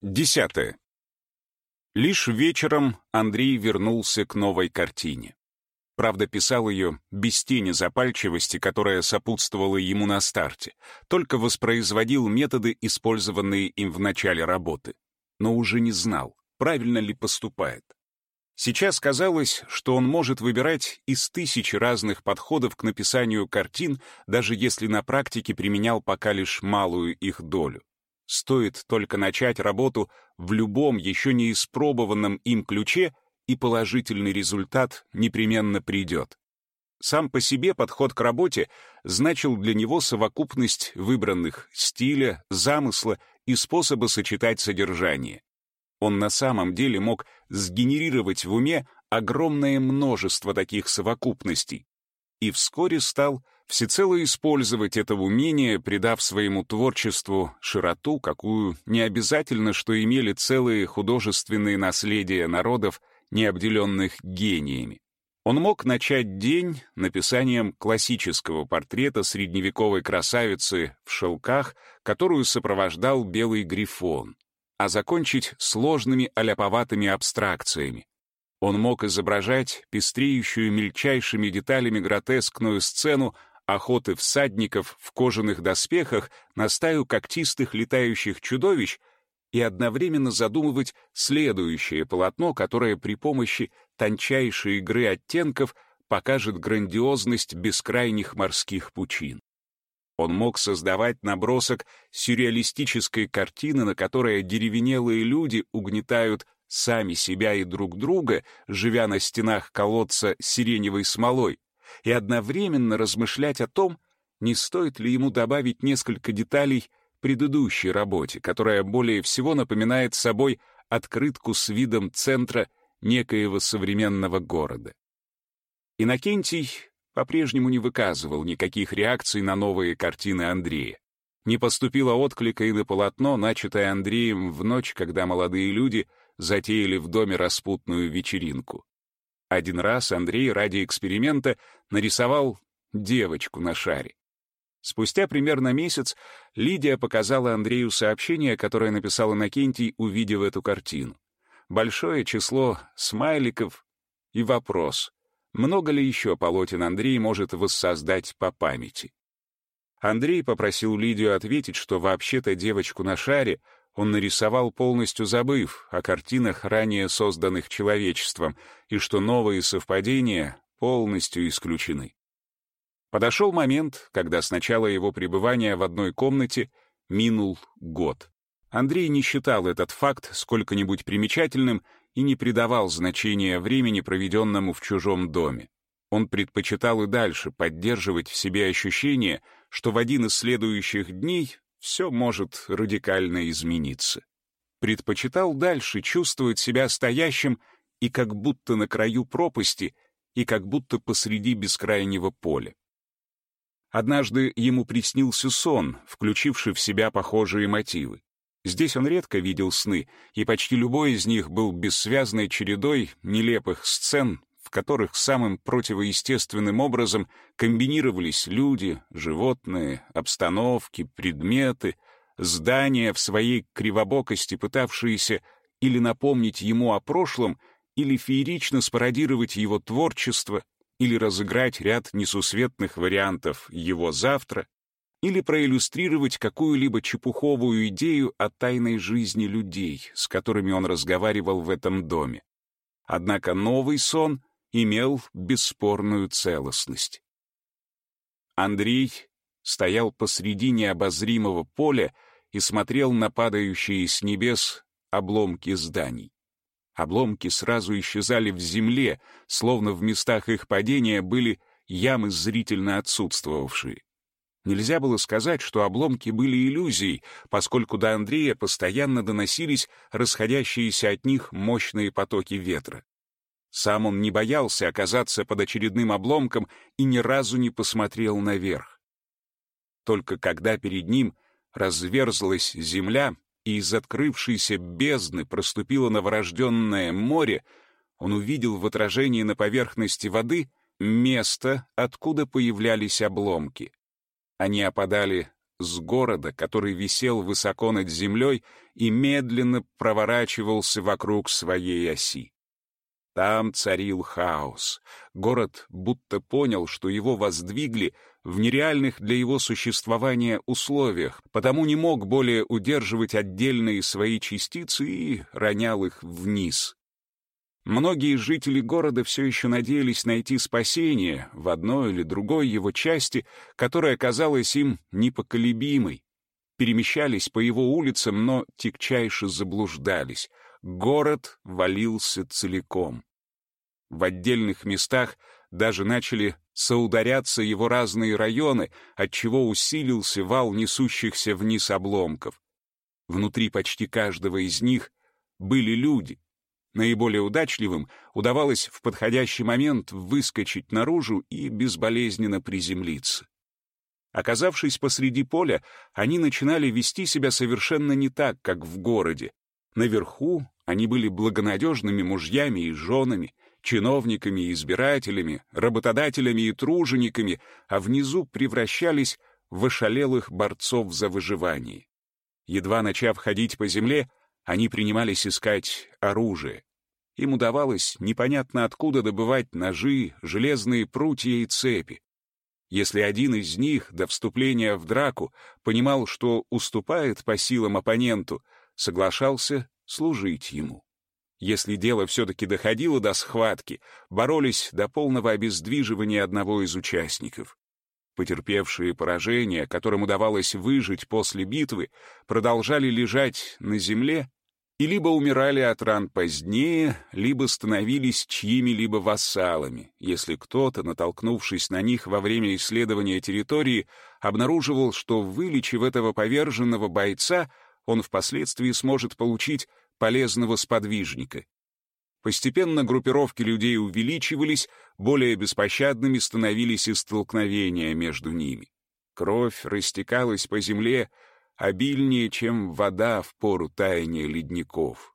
Десятое. Лишь вечером Андрей вернулся к новой картине. Правда, писал ее без тени запальчивости, которая сопутствовала ему на старте, только воспроизводил методы, использованные им в начале работы. Но уже не знал, правильно ли поступает. Сейчас казалось, что он может выбирать из тысячи разных подходов к написанию картин, даже если на практике применял пока лишь малую их долю. Стоит только начать работу в любом еще не испробованном им ключе, и положительный результат непременно придет. Сам по себе подход к работе значил для него совокупность выбранных стиля, замысла и способа сочетать содержание. Он на самом деле мог сгенерировать в уме огромное множество таких совокупностей и вскоре стал всецело использовать это умение, придав своему творчеству широту, какую не обязательно, что имели целые художественные наследия народов, не обделенных гениями. Он мог начать день написанием классического портрета средневековой красавицы в шелках, которую сопровождал белый грифон, а закончить сложными аляповатыми абстракциями, он мог изображать пестреющую мельчайшими деталями гротескную сцену охоты всадников в кожаных доспехах на стаю когтистых летающих чудовищ и одновременно задумывать следующее полотно, которое при помощи тончайшей игры оттенков покажет грандиозность бескрайних морских пучин. Он мог создавать набросок сюрреалистической картины, на которой деревенелые люди угнетают сами себя и друг друга, живя на стенах колодца сиреневой смолой, и одновременно размышлять о том, не стоит ли ему добавить несколько деталей предыдущей работе, которая более всего напоминает собой открытку с видом центра некоего современного города. Иннокентий по-прежнему не выказывал никаких реакций на новые картины Андрея. Не поступило отклика и на полотно, начатое Андреем в ночь, когда молодые люди затеяли в доме распутную вечеринку. Один раз Андрей ради эксперимента нарисовал девочку на шаре. Спустя примерно месяц Лидия показала Андрею сообщение, которое написал Иннокентий, увидев эту картину. Большое число смайликов и вопрос, много ли еще полотен Андрей может воссоздать по памяти. Андрей попросил Лидию ответить, что вообще-то девочку на шаре он нарисовал полностью забыв о картинах, ранее созданных человечеством, и что новые совпадения полностью исключены. Подошел момент, когда с начала его пребывания в одной комнате минул год. Андрей не считал этот факт сколько-нибудь примечательным и не придавал значения времени, проведенному в чужом доме. Он предпочитал и дальше поддерживать в себе ощущение, что в один из следующих дней все может радикально измениться. Предпочитал дальше чувствовать себя стоящим и как будто на краю пропасти, и как будто посреди бескрайнего поля. Однажды ему приснился сон, включивший в себя похожие мотивы. Здесь он редко видел сны, и почти любой из них был бессвязной чередой нелепых сцен, в которых самым противоестественным образом комбинировались люди, животные, обстановки, предметы, здания в своей кривобокости, пытавшиеся или напомнить ему о прошлом, или феерично спародировать его творчество, или разыграть ряд несусветных вариантов его завтра, или проиллюстрировать какую-либо чепуховую идею о тайной жизни людей, с которыми он разговаривал в этом доме. Однако новый сон имел бесспорную целостность. Андрей стоял посреди необозримого поля и смотрел на падающие с небес обломки зданий. Обломки сразу исчезали в земле, словно в местах их падения были ямы зрительно отсутствовавшие. Нельзя было сказать, что обломки были иллюзией, поскольку до Андрея постоянно доносились расходящиеся от них мощные потоки ветра. Сам он не боялся оказаться под очередным обломком и ни разу не посмотрел наверх. Только когда перед ним разверзлась земля и из открывшейся бездны проступило новорожденное море, он увидел в отражении на поверхности воды место, откуда появлялись обломки. Они опадали с города, который висел высоко над землей и медленно проворачивался вокруг своей оси. Там царил хаос. Город будто понял, что его воздвигли в нереальных для его существования условиях, потому не мог более удерживать отдельные свои частицы и ронял их вниз. Многие жители города все еще надеялись найти спасение в одной или другой его части, которая казалась им непоколебимой. Перемещались по его улицам, но тягчайше заблуждались. Город валился целиком. В отдельных местах даже начали соударяться его разные районы, отчего усилился вал несущихся вниз обломков. Внутри почти каждого из них были люди. Наиболее удачливым удавалось в подходящий момент выскочить наружу и безболезненно приземлиться. Оказавшись посреди поля, они начинали вести себя совершенно не так, как в городе. Наверху они были благонадежными мужьями и женами, чиновниками и избирателями, работодателями и тружениками, а внизу превращались в ошалелых борцов за выживание. Едва начав ходить по земле, они принимались искать оружие. Им удавалось непонятно откуда добывать ножи, железные прутья и цепи. Если один из них до вступления в драку понимал, что уступает по силам оппоненту, соглашался служить ему. Если дело все-таки доходило до схватки, боролись до полного обездвиживания одного из участников. Потерпевшие поражение, которым удавалось выжить после битвы, продолжали лежать на земле и либо умирали от ран позднее, либо становились чьими-либо вассалами, если кто-то, натолкнувшись на них во время исследования территории, обнаруживал, что, вылечив этого поверженного бойца, он впоследствии сможет получить полезного сподвижника. Постепенно группировки людей увеличивались, более беспощадными становились и столкновения между ними. Кровь растекалась по земле обильнее, чем вода в пору таяния ледников.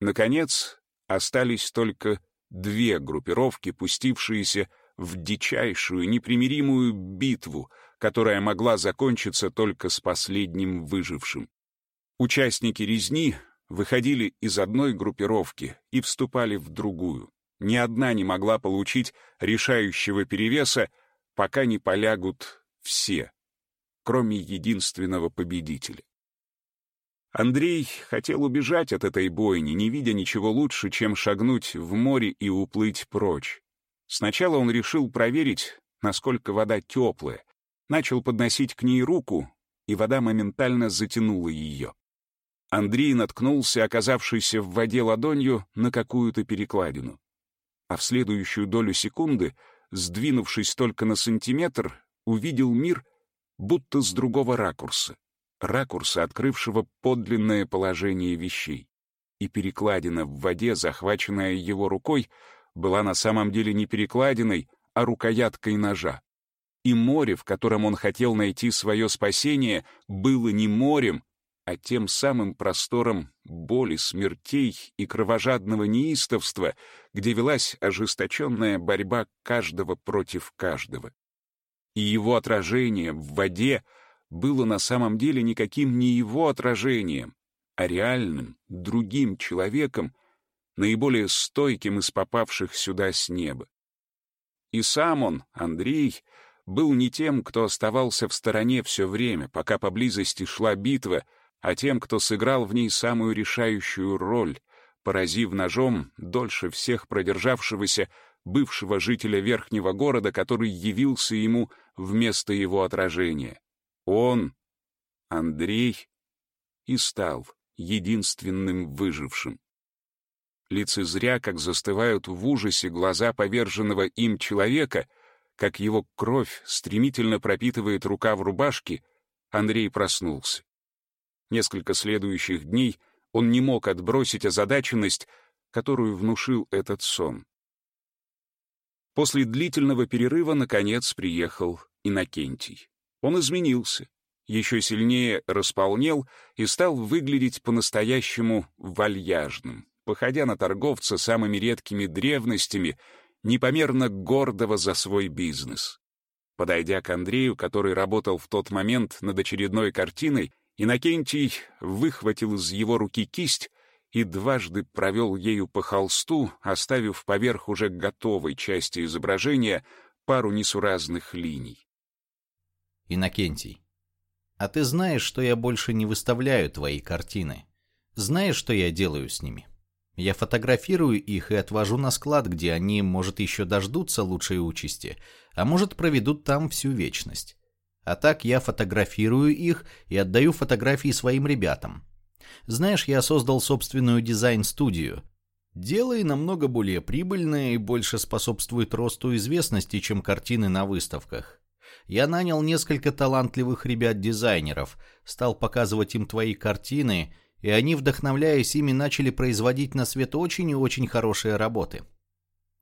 Наконец, остались только две группировки, пустившиеся в дичайшую, непримиримую битву, которая могла закончиться только с последним выжившим. Участники резни выходили из одной группировки и вступали в другую. Ни одна не могла получить решающего перевеса, пока не полягут все, кроме единственного победителя. Андрей хотел убежать от этой бойни, не видя ничего лучше, чем шагнуть в море и уплыть прочь. Сначала он решил проверить, насколько вода теплая, начал подносить к ней руку, и вода моментально затянула ее. Андрей наткнулся, оказавшийся в воде ладонью, на какую-то перекладину. А в следующую долю секунды, сдвинувшись только на сантиметр, увидел мир будто с другого ракурса. Ракурса, открывшего подлинное положение вещей. И перекладина в воде, захваченная его рукой, была на самом деле не перекладиной, а рукояткой ножа. И море, в котором он хотел найти свое спасение, было не морем, а тем самым простором боли, смертей и кровожадного неистовства, где велась ожесточенная борьба каждого против каждого. И его отражение в воде было на самом деле никаким не его отражением, а реальным, другим человеком, наиболее стойким из попавших сюда с неба. И сам он, Андрей, был не тем, кто оставался в стороне все время, пока поблизости шла битва — а тем, кто сыграл в ней самую решающую роль, поразив ножом дольше всех продержавшегося бывшего жителя верхнего города, который явился ему вместо его отражения. Он, Андрей, и стал единственным выжившим. Лицезря, как застывают в ужасе глаза поверженного им человека, как его кровь стремительно пропитывает рука в рубашке, Андрей проснулся. Несколько следующих дней он не мог отбросить озадаченность, которую внушил этот сон. После длительного перерыва, наконец, приехал Иннокентий. Он изменился, еще сильнее располнел и стал выглядеть по-настоящему вальяжным, походя на торговца самыми редкими древностями, непомерно гордого за свой бизнес. Подойдя к Андрею, который работал в тот момент над очередной картиной, Иннокентий выхватил из его руки кисть и дважды провел ею по холсту, оставив поверх уже готовой части изображения пару несуразных линий. Иннокентий, а ты знаешь, что я больше не выставляю твои картины? Знаешь, что я делаю с ними? Я фотографирую их и отвожу на склад, где они, может, еще дождутся лучшей участи, а может, проведут там всю вечность. А так я фотографирую их и отдаю фотографии своим ребятам. Знаешь, я создал собственную дизайн-студию. Дело и намного более прибыльное и больше способствует росту известности, чем картины на выставках. Я нанял несколько талантливых ребят-дизайнеров, стал показывать им твои картины, и они, вдохновляясь ими, начали производить на свет очень и очень хорошие работы.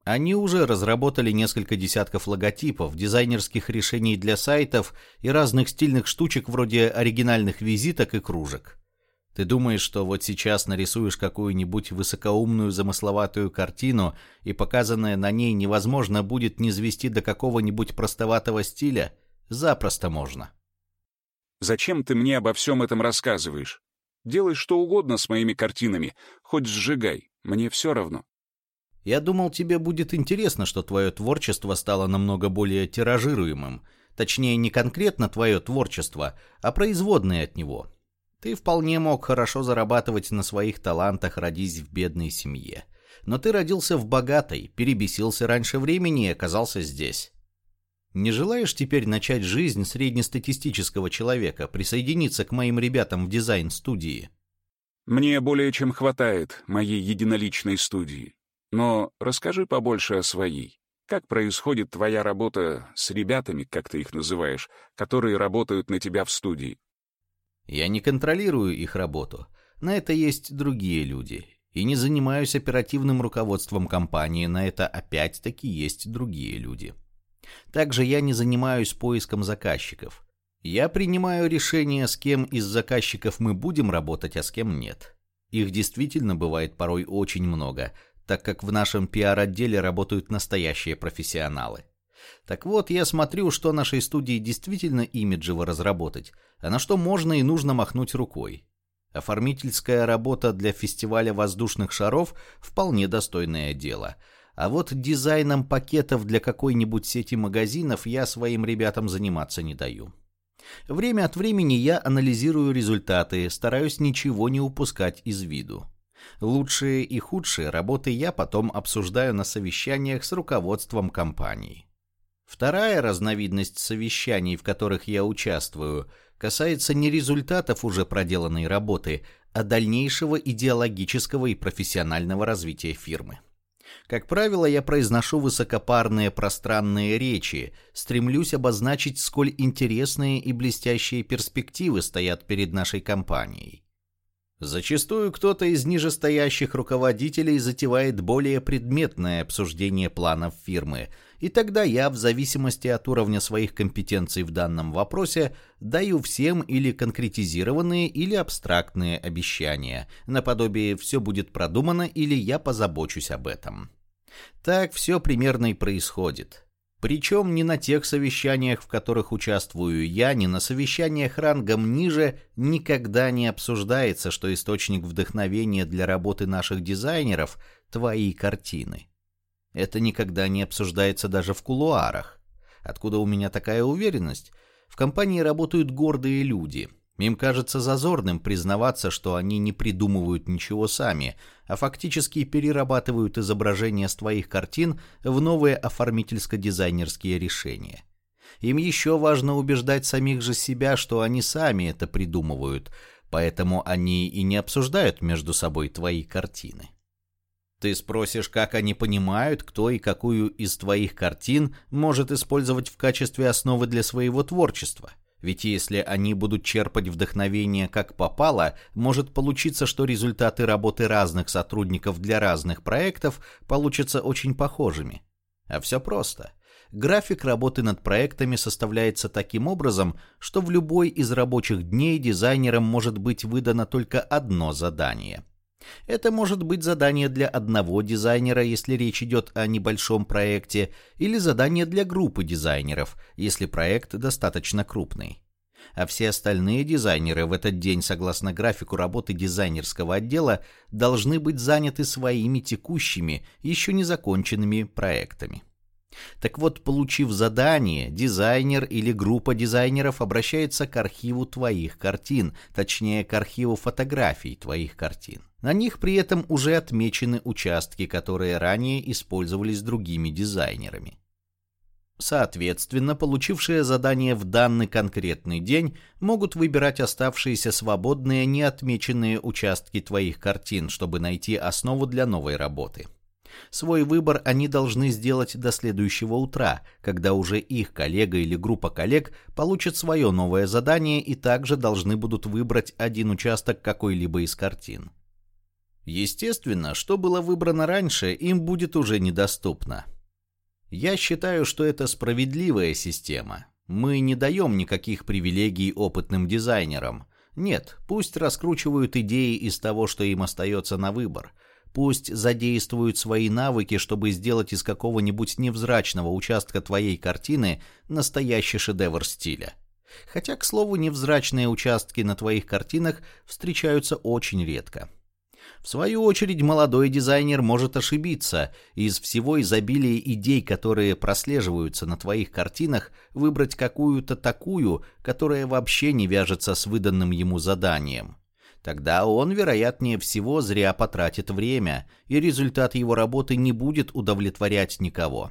Они уже разработали несколько десятков логотипов, дизайнерских решений для сайтов и разных стильных штучек вроде оригинальных визиток и кружек. Ты думаешь, что вот сейчас нарисуешь какую-нибудь высокоумную замысловатую картину, и показанное на ней невозможно будет не звести до какого-нибудь простоватого стиля? Запросто можно. Зачем ты мне обо всем этом рассказываешь? Делай что угодно с моими картинами, хоть сжигай, мне все равно. Я думал, тебе будет интересно, что твое творчество стало намного более тиражируемым. Точнее, не конкретно твое творчество, а производные от него. Ты вполне мог хорошо зарабатывать на своих талантах, родись в бедной семье. Но ты родился в богатой, перебесился раньше времени и оказался здесь. Не желаешь теперь начать жизнь среднестатистического человека, присоединиться к моим ребятам в дизайн-студии? Мне более чем хватает моей единоличной студии. Но расскажи побольше о своей. Как происходит твоя работа с ребятами, как ты их называешь, которые работают на тебя в студии? Я не контролирую их работу. На это есть другие люди. И не занимаюсь оперативным руководством компании, на это опять-таки есть другие люди. Также я не занимаюсь поиском заказчиков. Я принимаю решение, с кем из заказчиков мы будем работать, а с кем нет. Их действительно бывает порой очень много, так как в нашем пиар-отделе работают настоящие профессионалы. Так вот, я смотрю, что нашей студии действительно имиджево разработать, а на что можно и нужно махнуть рукой. Оформительская работа для фестиваля воздушных шаров – вполне достойное дело. А вот дизайном пакетов для какой-нибудь сети магазинов я своим ребятам заниматься не даю. Время от времени я анализирую результаты, стараюсь ничего не упускать из виду. Лучшие и худшие работы я потом обсуждаю на совещаниях с руководством компании. Вторая разновидность совещаний, в которых я участвую, касается не результатов уже проделанной работы, а дальнейшего идеологического и профессионального развития фирмы. Как правило, я произношу высокопарные пространные речи, стремлюсь обозначить, сколь интересные и блестящие перспективы стоят перед нашей компанией. Зачастую кто-то из нижестоящих руководителей затевает более предметное обсуждение планов фирмы, и тогда я, в зависимости от уровня своих компетенций в данном вопросе, даю всем или конкретизированные, или абстрактные обещания, наподобие «все будет продумано» или «я позабочусь об этом». Так все примерно и происходит. Причем не на тех совещаниях, в которых участвую я, ни на совещаниях рангом ниже никогда не обсуждается, что источник вдохновения для работы наших дизайнеров – твои картины. Это никогда не обсуждается даже в кулуарах. Откуда у меня такая уверенность? В компании работают гордые люди – им кажется зазорным признаваться, что они не придумывают ничего сами, а фактически перерабатывают изображения с твоих картин в новые оформительско-дизайнерские решения. Им еще важно убеждать самих же себя, что они сами это придумывают, поэтому они и не обсуждают между собой твои картины. Ты спросишь, как они понимают, кто и какую из твоих картин может использовать в качестве основы для своего творчества – ведь если они будут черпать вдохновение как попало, может получиться, что результаты работы разных сотрудников для разных проектов получатся очень похожими. А все просто. График работы над проектами составляется таким образом, что в любой из рабочих дней дизайнерам может быть выдано только одно задание. Это может быть задание для одного дизайнера, если речь идет о небольшом проекте, или задание для группы дизайнеров, если проект достаточно крупный. А все остальные дизайнеры в этот день, согласно графику работы дизайнерского отдела, должны быть заняты своими текущими, еще не законченными проектами. Так вот, получив задание, дизайнер или группа дизайнеров обращается к архиву твоих картин, точнее к архиву фотографий твоих картин. На них при этом уже отмечены участки, которые ранее использовались другими дизайнерами. Соответственно, получившие задание в данный конкретный день могут выбирать оставшиеся свободные неотмеченные участки твоих картин, чтобы найти основу для новой работы. Свой выбор они должны сделать до следующего утра, когда уже их коллега или группа коллег получат свое новое задание и также должны будут выбрать один участок какой-либо из картин. Естественно, что было выбрано раньше, им будет уже недоступно. Я считаю, что это справедливая система. Мы не даем никаких привилегий опытным дизайнерам. Нет, пусть раскручивают идеи из того, что им остается на выбор – Пусть задействуют свои навыки, чтобы сделать из какого-нибудь невзрачного участка твоей картины настоящий шедевр стиля. Хотя, к слову, невзрачные участки на твоих картинах встречаются очень редко. В свою очередь, молодой дизайнер может ошибиться, и из всего изобилия идей, которые прослеживаются на твоих картинах, выбрать какую-то такую, которая вообще не вяжется с выданным ему заданием. Тогда он, вероятнее всего, зря потратит время, и результат его работы не будет удовлетворять никого.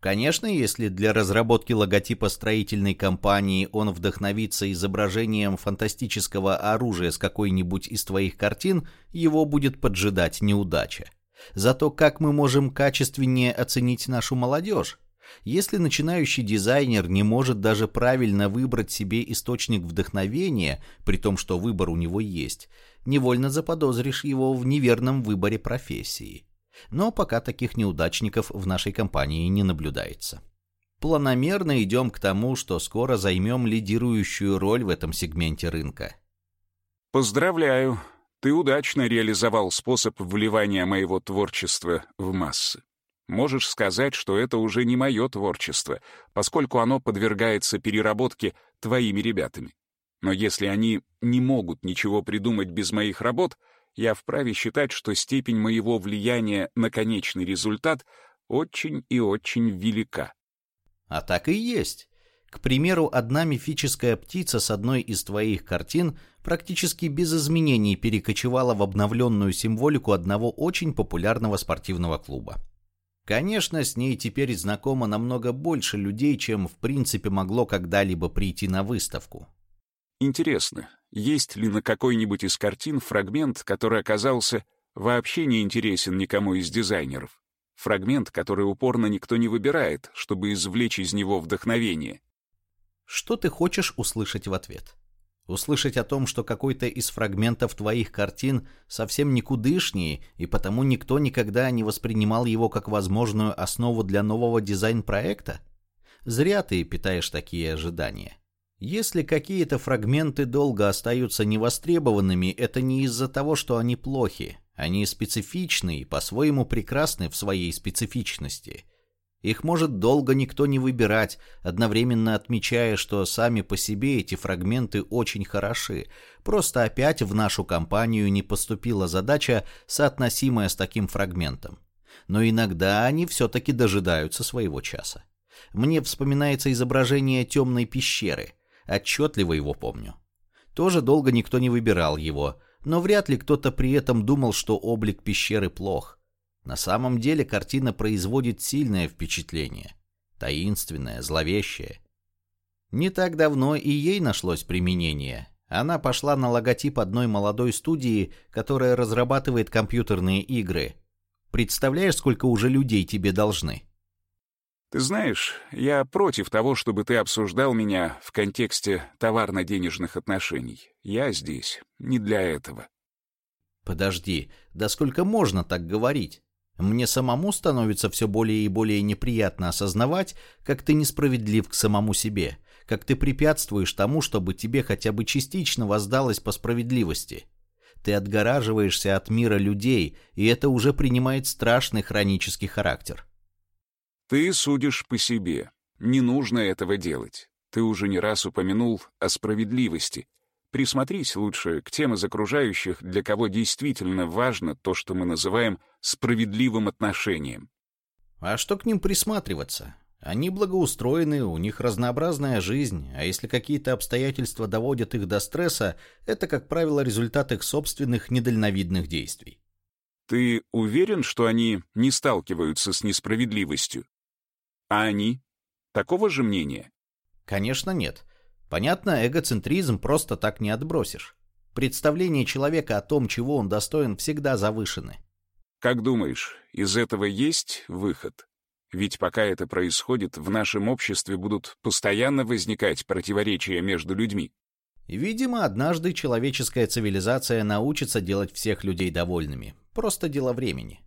Конечно, если для разработки логотипа строительной компании он вдохновится изображением фантастического оружия с какой-нибудь из твоих картин, его будет поджидать неудача. Зато как мы можем качественнее оценить нашу молодежь? Если начинающий дизайнер не может даже правильно выбрать себе источник вдохновения, при том, что выбор у него есть, невольно заподозришь его в неверном выборе профессии. Но пока таких неудачников в нашей компании не наблюдается. Планомерно идем к тому, что скоро займем лидирующую роль в этом сегменте рынка. Поздравляю, ты удачно реализовал способ вливания моего творчества в массы. Можешь сказать, что это уже не мое творчество, поскольку оно подвергается переработке твоими ребятами. Но если они не могут ничего придумать без моих работ, я вправе считать, что степень моего влияния на конечный результат очень и очень велика. А так и есть. К примеру, одна мифическая птица с одной из твоих картин практически без изменений перекочевала в обновленную символику одного очень популярного спортивного клуба. Конечно, с ней теперь знакомо намного больше людей, чем в принципе могло когда-либо прийти на выставку. Интересно, есть ли на какой-нибудь из картин фрагмент, который оказался вообще не интересен никому из дизайнеров? Фрагмент, который упорно никто не выбирает, чтобы извлечь из него вдохновение. Что ты хочешь услышать в ответ? Услышать о том, что какой-то из фрагментов твоих картин совсем никудышнее, и потому никто никогда не воспринимал его как возможную основу для нового дизайн-проекта? Зря ты питаешь такие ожидания. Если какие-то фрагменты долго остаются невостребованными, это не из-за того, что они плохи. Они специфичны и по-своему прекрасны в своей специфичности. Их может долго никто не выбирать, одновременно отмечая, что сами по себе эти фрагменты очень хороши. Просто опять в нашу компанию не поступила задача, соотносимая с таким фрагментом. Но иногда они все-таки дожидаются своего часа. Мне вспоминается изображение темной пещеры. Отчетливо его помню. Тоже долго никто не выбирал его, но вряд ли кто-то при этом думал, что облик пещеры плох. На самом деле картина производит сильное впечатление. Таинственное, зловещее. Не так давно и ей нашлось применение. Она пошла на логотип одной молодой студии, которая разрабатывает компьютерные игры. Представляешь, сколько уже людей тебе должны? Ты знаешь, я против того, чтобы ты обсуждал меня в контексте товарно-денежных отношений. Я здесь не для этого. Подожди, да сколько можно так говорить? Мне самому становится все более и более неприятно осознавать, как ты несправедлив к самому себе, как ты препятствуешь тому, чтобы тебе хотя бы частично воздалось по справедливости. Ты отгораживаешься от мира людей, и это уже принимает страшный хронический характер. Ты судишь по себе. Не нужно этого делать. Ты уже не раз упомянул о справедливости. Присмотрись лучше к тем из окружающих, для кого действительно важно то, что мы называем справедливым отношением. А что к ним присматриваться? Они благоустроены, у них разнообразная жизнь, а если какие-то обстоятельства доводят их до стресса, это, как правило, результат их собственных недальновидных действий. Ты уверен, что они не сталкиваются с несправедливостью? А они? Такого же мнения? Конечно, нет. Понятно, эгоцентризм просто так не отбросишь. Представления человека о том, чего он достоин, всегда завышены. Как думаешь, из этого есть выход? Ведь пока это происходит, в нашем обществе будут постоянно возникать противоречия между людьми. Видимо, однажды человеческая цивилизация научится делать всех людей довольными. Просто дело времени.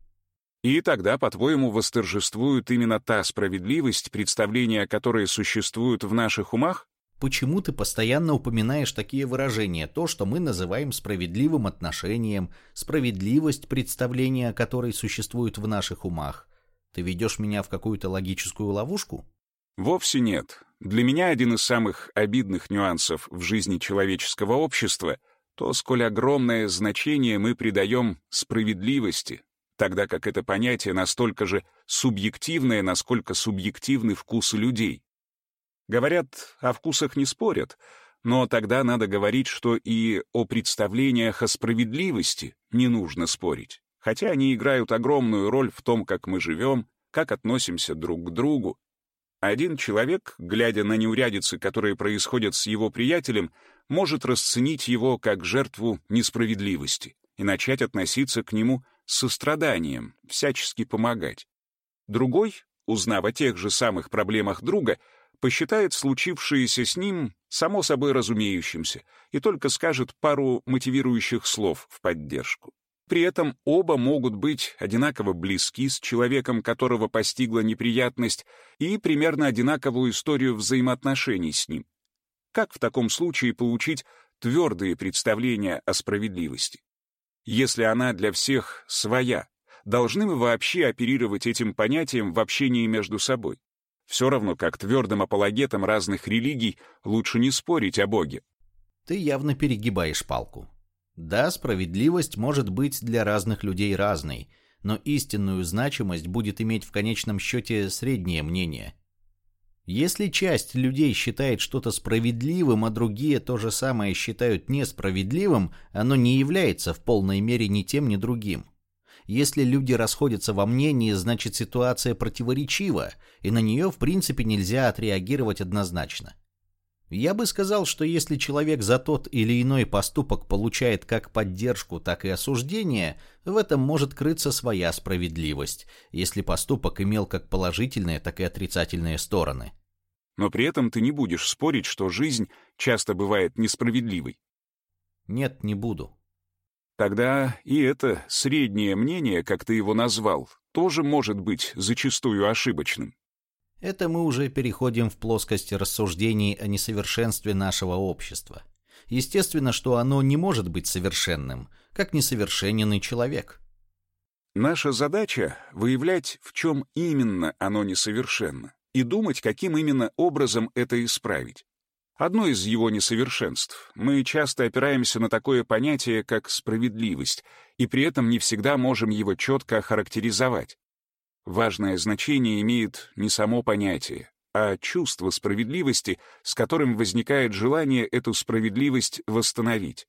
И тогда, по-твоему, восторжествует именно та справедливость, представления о которой существуют в наших умах? Почему ты постоянно упоминаешь такие выражения, то, что мы называем справедливым отношением, справедливость представления, о которой существует в наших умах? Ты ведешь меня в какую-то логическую ловушку? Вовсе нет. Для меня один из самых обидных нюансов в жизни человеческого общества — то, сколь огромное значение мы придаем справедливости, тогда как это понятие настолько же субъективное, насколько субъективны вкусы людей. Говорят, о вкусах не спорят, но тогда надо говорить, что и о представлениях о справедливости не нужно спорить хотя они играют огромную роль в том, как мы живем, как относимся друг к другу. Один человек, глядя на неурядицы, которые происходят с его приятелем, может расценить его как жертву несправедливости и начать относиться к нему с состраданием, всячески помогать. Другой, узнав о тех же самых проблемах друга, посчитает случившееся с ним само собой разумеющимся и только скажет пару мотивирующих слов в поддержку. При этом оба могут быть одинаково близки с человеком, которого постигла неприятность, и примерно одинаковую историю взаимоотношений с ним. Как в таком случае получить твердые представления о справедливости? Если она для всех своя, должны мы вообще оперировать этим понятием в общении между собой? Все равно, как твердым апологетам разных религий, лучше не спорить о Боге. Ты явно перегибаешь палку. Да, справедливость может быть для разных людей разной, но истинную значимость будет иметь в конечном счете среднее мнение. Если часть людей считает что-то справедливым, а другие то же самое считают несправедливым, оно не является в полной мере ни тем, ни другим. Если люди расходятся во мнении, значит ситуация противоречива, и на нее в принципе нельзя отреагировать однозначно. Я бы сказал, что если человек за тот или иной поступок получает как поддержку, так и осуждение, в этом может крыться своя справедливость, если поступок имел как положительные, так и отрицательные стороны. Но при этом ты не будешь спорить, что жизнь часто бывает несправедливой. Нет, не буду. Тогда и это среднее мнение, как ты его назвал, тоже может быть зачастую ошибочным. Это мы уже переходим в плоскость рассуждений о несовершенстве нашего общества. Естественно, что оно не может быть совершенным, как несовершенен и человек. Наша задача — выявлять, в чем именно оно несовершенно, и думать, каким именно образом это исправить. Одно из его несовершенств — мы часто опираемся на такое понятие, как справедливость, и при этом не всегда можем его четко охарактеризовать. Важное значение имеет не само понятие, а чувство справедливости, с которым возникает желание эту справедливость восстановить.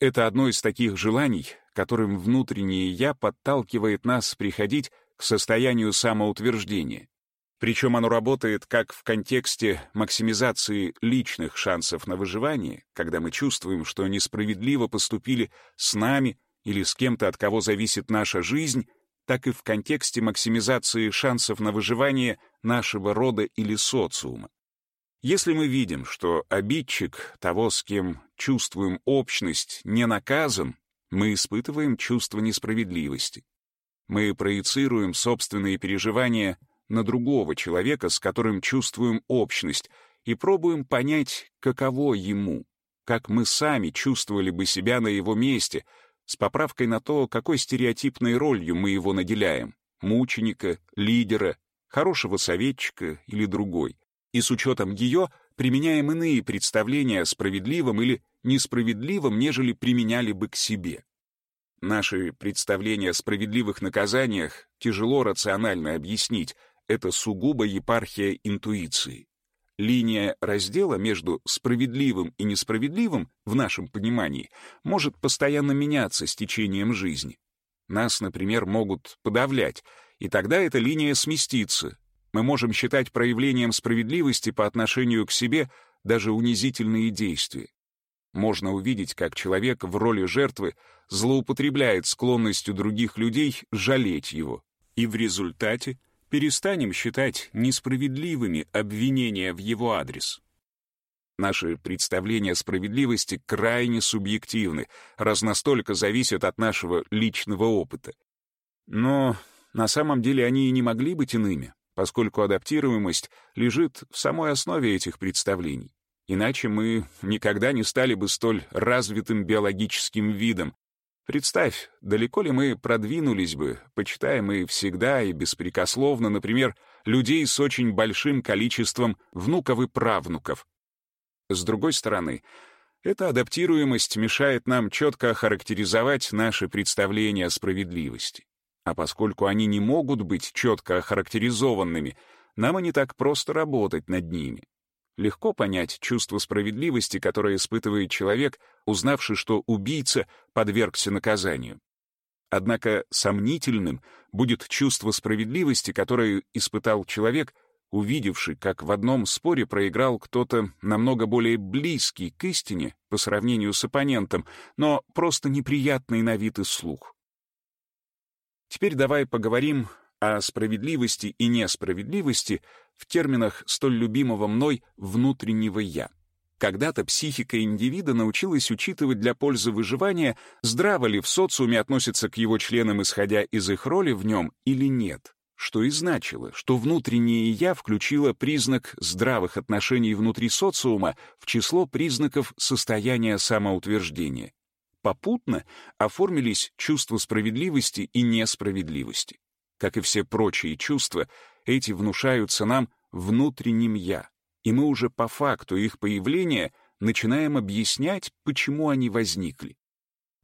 Это одно из таких желаний, которым внутреннее «я» подталкивает нас приходить к состоянию самоутверждения. Причем оно работает как в контексте максимизации личных шансов на выживание, когда мы чувствуем, что несправедливо поступили с нами или с кем-то, от кого зависит наша жизнь, так и в контексте максимизации шансов на выживание нашего рода или социума. Если мы видим, что обидчик того, с кем чувствуем общность, не наказан, мы испытываем чувство несправедливости. Мы проецируем собственные переживания на другого человека, с которым чувствуем общность, и пробуем понять, каково ему, как мы сами чувствовали бы себя на его месте, с поправкой на то, какой стереотипной ролью мы его наделяем — мученика, лидера, хорошего советчика или другой. И с учетом ее применяем иные представления о справедливом или несправедливом, нежели применяли бы к себе. Наши представления о справедливых наказаниях тяжело рационально объяснить, это сугубо епархия интуиции. Линия раздела между справедливым и несправедливым, в нашем понимании, может постоянно меняться с течением жизни. Нас, например, могут подавлять, и тогда эта линия сместится. Мы можем считать проявлением справедливости по отношению к себе даже унизительные действия. Можно увидеть, как человек в роли жертвы злоупотребляет склонностью других людей жалеть его. И в результате перестанем считать несправедливыми обвинения в его адрес. Наши представления о справедливости крайне субъективны, раз настолько зависят от нашего личного опыта. Но на самом деле они и не могли быть иными, поскольку адаптируемость лежит в самой основе этих представлений. Иначе мы никогда не стали бы столь развитым биологическим видом, Представь, далеко ли мы продвинулись бы, почитая мы всегда и беспрекословно, например, людей с очень большим количеством внуков и правнуков. С другой стороны, эта адаптируемость мешает нам четко охарактеризовать наши представления о справедливости. А поскольку они не могут быть четко охарактеризованными, нам и не так просто работать над ними. Легко понять чувство справедливости, которое испытывает человек, узнавший, что убийца подвергся наказанию. Однако сомнительным будет чувство справедливости, которое испытал человек, увидевший, как в одном споре проиграл кто-то намного более близкий к истине по сравнению с оппонентом, но просто неприятный на вид и слух. Теперь давай поговорим о справедливости и несправедливости в терминах столь любимого мной внутреннего «я». Когда-то психика индивида научилась учитывать для пользы выживания, здраво ли в социуме относится к его членам, исходя из их роли в нем, или нет. Что и значило, что внутреннее «я» включило признак здравых отношений внутри социума в число признаков состояния самоутверждения. Попутно оформились чувства справедливости и несправедливости. Как и все прочие чувства, эти внушаются нам внутренним «я», и мы уже по факту их появления начинаем объяснять, почему они возникли.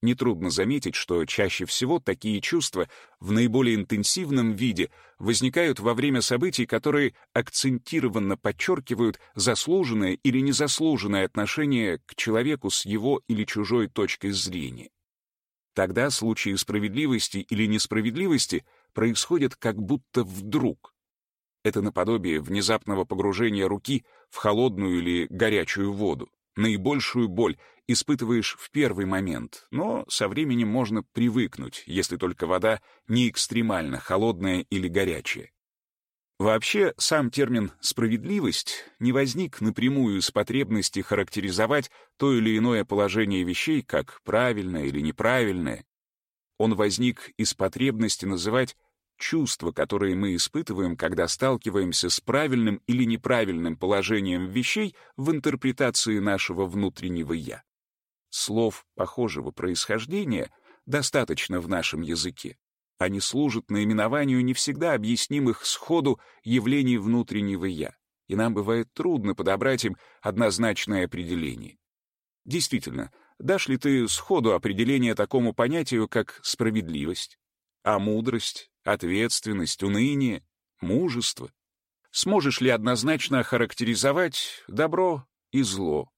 Нетрудно заметить, что чаще всего такие чувства в наиболее интенсивном виде возникают во время событий, которые акцентированно подчеркивают заслуженное или незаслуженное отношение к человеку с его или чужой точкой зрения. Тогда случаи справедливости или несправедливости происходят как будто вдруг. Это наподобие внезапного погружения руки в холодную или горячую воду. Наибольшую боль испытываешь в первый момент, но со временем можно привыкнуть, если только вода не экстремально холодная или горячая. Вообще, сам термин «справедливость» не возник напрямую из потребности характеризовать то или иное положение вещей как правильное или неправильное. Он возник из потребности называть чувства, которые мы испытываем, когда сталкиваемся с правильным или неправильным положением вещей в интерпретации нашего внутреннего «я». Слов похожего происхождения достаточно в нашем языке. Они служат наименованию не всегда объяснимых сходу явлений внутреннего «я», и нам бывает трудно подобрать им однозначное определение. Действительно, дашь ли ты сходу определение такому понятию, как справедливость? А мудрость, ответственность, уныние, мужество? Сможешь ли однозначно охарактеризовать добро и зло?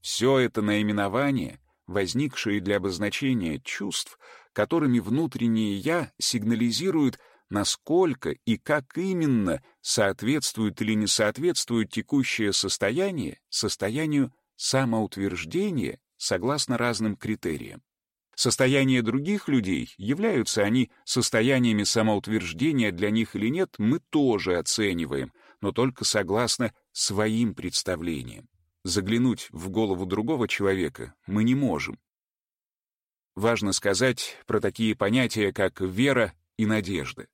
Все это наименование, возникшие для обозначения чувств, которыми внутреннее «я» сигнализирует, насколько и как именно соответствует или не соответствует текущее состояние состоянию самоутверждения согласно разным критериям. Состояние других людей, являются они состояниями самоутверждения для них или нет, мы тоже оцениваем, но только согласно своим представлениям. Заглянуть в голову другого человека мы не можем. Важно сказать про такие понятия, как вера и надежда.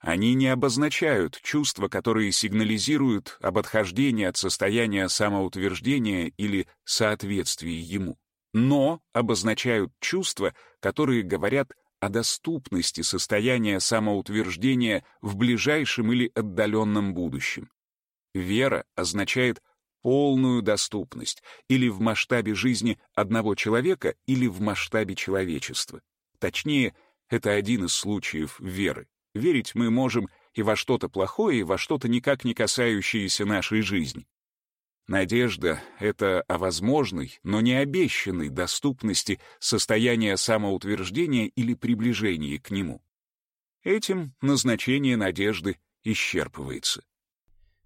Они не обозначают чувства, которые сигнализируют об отхождении от состояния самоутверждения или соответствии ему. Но обозначают чувства, которые говорят о доступности состояния самоутверждения в ближайшем или отдаленном будущем. Вера означает полную доступность или в масштабе жизни одного человека, или в масштабе человечества. Точнее, это один из случаев веры. Верить мы можем и во что-то плохое, и во что-то никак не касающееся нашей жизни. Надежда — это о возможной, но не обещанной доступности состояния самоутверждения или приближения к нему. Этим назначение надежды исчерпывается.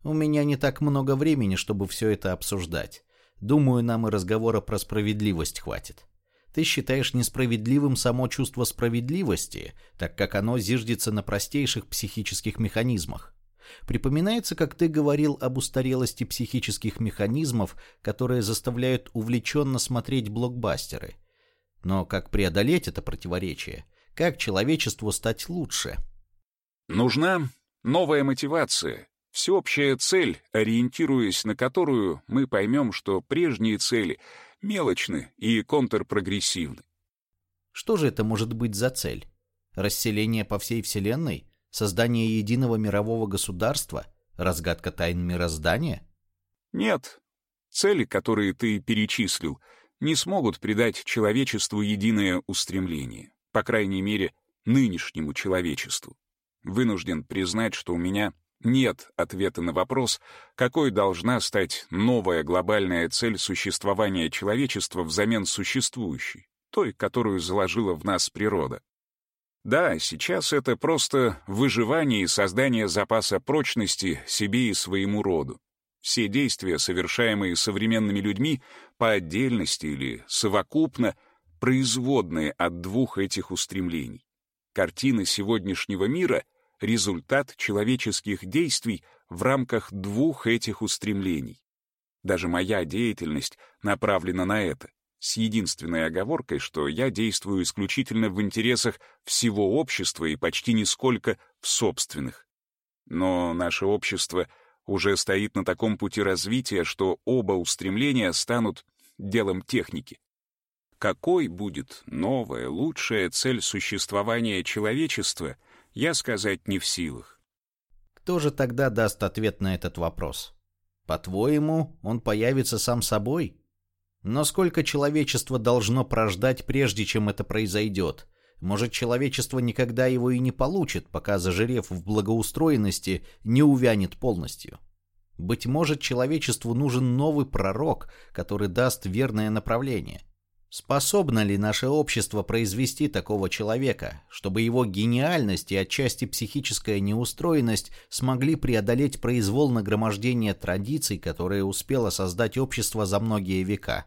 У меня не так много времени, чтобы все это обсуждать. Думаю, нам и разговора про справедливость хватит. Ты считаешь несправедливым само чувство справедливости, так как оно зиждется на простейших психических механизмах. Припоминается, как ты говорил об устарелости психических механизмов, которые заставляют увлеченно смотреть блокбастеры. Но как преодолеть это противоречие? Как человечеству стать лучше? Нужна новая мотивация, всеобщая цель, ориентируясь на которую мы поймем, что прежние цели мелочны и контрпрогрессивны. Что же это может быть за цель? Расселение по всей Вселенной? Создание единого мирового государства? Разгадка тайн мироздания? Нет. Цели, которые ты перечислил, не смогут придать человечеству единое устремление, по крайней мере, нынешнему человечеству. Вынужден признать, что у меня нет ответа на вопрос, какой должна стать новая глобальная цель существования человечества взамен существующей, той, которую заложила в нас природа. Да, сейчас это просто выживание и создание запаса прочности себе и своему роду. Все действия, совершаемые современными людьми по отдельности или совокупно, производные от двух этих устремлений. Картина сегодняшнего мира — результат человеческих действий в рамках двух этих устремлений. Даже моя деятельность направлена на это, с единственной оговоркой, что я действую исключительно в интересах всего общества и почти нисколько в собственных. Но наше общество уже стоит на таком пути развития, что оба устремления станут делом техники. Какой будет новая, лучшая цель существования человечества — я сказать не в силах. Кто же тогда даст ответ на этот вопрос? По-твоему, он появится сам собой? Но сколько человечество должно прождать, прежде чем это произойдет? Может, человечество никогда его и не получит, пока, зажирев в благоустроенности, не увянет полностью? Быть может, человечеству нужен новый пророк, который даст верное направление. Способно ли наше общество произвести такого человека, чтобы его гениальность и отчасти психическая неустроенность смогли преодолеть произвол нагромождения традиций, которые успело создать общество за многие века?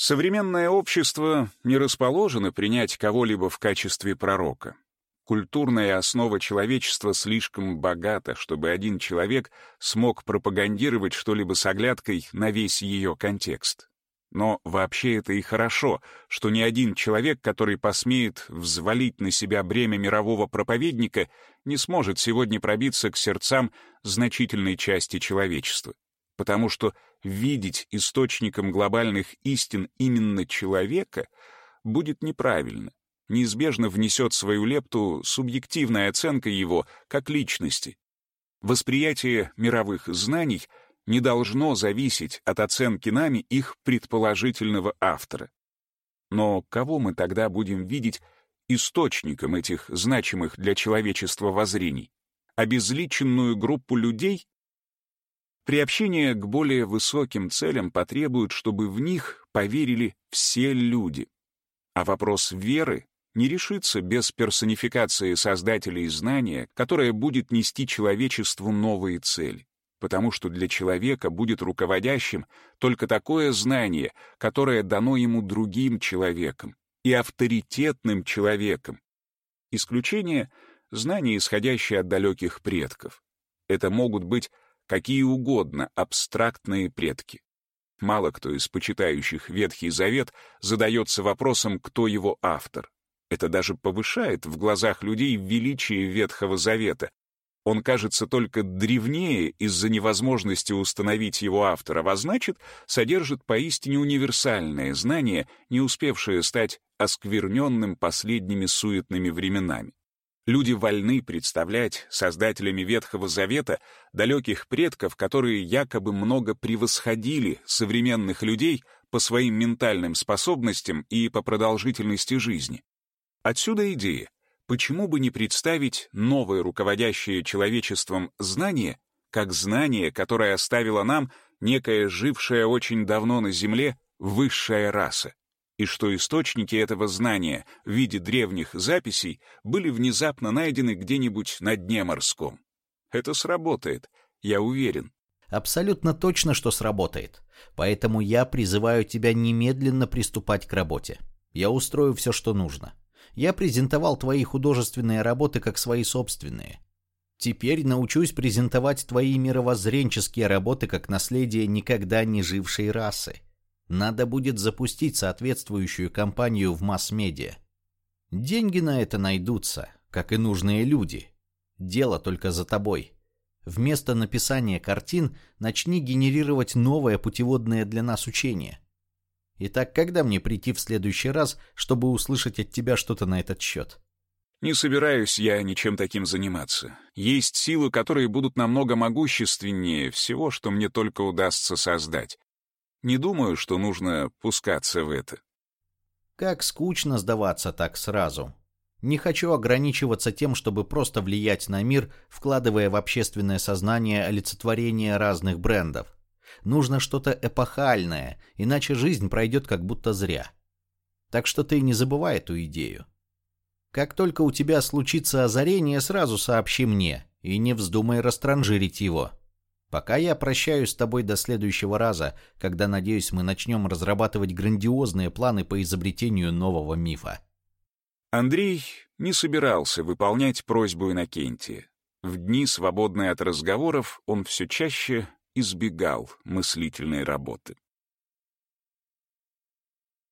Современное общество не расположено принять кого-либо в качестве пророка. Культурная основа человечества слишком богата, чтобы один человек смог пропагандировать что-либо с оглядкой на весь ее контекст. Но вообще это и хорошо, что ни один человек, который посмеет взвалить на себя бремя мирового проповедника, не сможет сегодня пробиться к сердцам значительной части человечества. Потому что видеть источником глобальных истин именно человека будет неправильно. Неизбежно внесет свою лепту субъективная оценка его как личности. Восприятие мировых знаний — не должно зависеть от оценки нами их предположительного автора. Но кого мы тогда будем видеть источником этих значимых для человечества воззрений? Обезличенную группу людей? Приобщение к более высоким целям потребует, чтобы в них поверили все люди. А вопрос веры не решится без персонификации создателей знания, которая будет нести человечеству новые цели потому что для человека будет руководящим только такое знание, которое дано ему другим человеком и авторитетным человеком. Исключение — знания, исходящие от далеких предков. Это могут быть какие угодно абстрактные предки. Мало кто из почитающих Ветхий Завет задается вопросом, кто его автор. Это даже повышает в глазах людей величие Ветхого Завета, Он кажется только древнее из-за невозможности установить его автора, а значит, содержит поистине универсальное знание, не успевшее стать оскверненным последними суетными временами. Люди вольны представлять создателями Ветхого Завета далеких предков, которые якобы много превосходили современных людей по своим ментальным способностям и по продолжительности жизни. Отсюда идея почему бы не представить новое руководящее человечеством знание как знание, которое оставила нам некая жившая очень давно на Земле высшая раса, и что источники этого знания в виде древних записей были внезапно найдены где-нибудь на дне морском. Это сработает, я уверен. Абсолютно точно, что сработает. Поэтому я призываю тебя немедленно приступать к работе. Я устрою все, что нужно. Я презентовал твои художественные работы как свои собственные. Теперь научусь презентовать твои мировоззренческие работы как наследие никогда не жившей расы. Надо будет запустить соответствующую кампанию в масс-медиа. Деньги на это найдутся, как и нужные люди. Дело только за тобой. Вместо написания картин начни генерировать новое путеводное для нас учение – Итак, когда мне прийти в следующий раз, чтобы услышать от тебя что-то на этот счет? Не собираюсь я ничем таким заниматься. Есть силы, которые будут намного могущественнее всего, что мне только удастся создать. Не думаю, что нужно пускаться в это. Как скучно сдаваться так сразу. Не хочу ограничиваться тем, чтобы просто влиять на мир, вкладывая в общественное сознание олицетворение разных брендов. Нужно что-то эпохальное, иначе жизнь пройдет как будто зря. Так что ты не забывай эту идею. Как только у тебя случится озарение, сразу сообщи мне, и не вздумай растранжирить его. Пока я прощаюсь с тобой до следующего раза, когда, надеюсь, мы начнем разрабатывать грандиозные планы по изобретению нового мифа. Андрей не собирался выполнять просьбу Иннокентия. В дни, свободные от разговоров, он все чаще избегал мыслительной работы.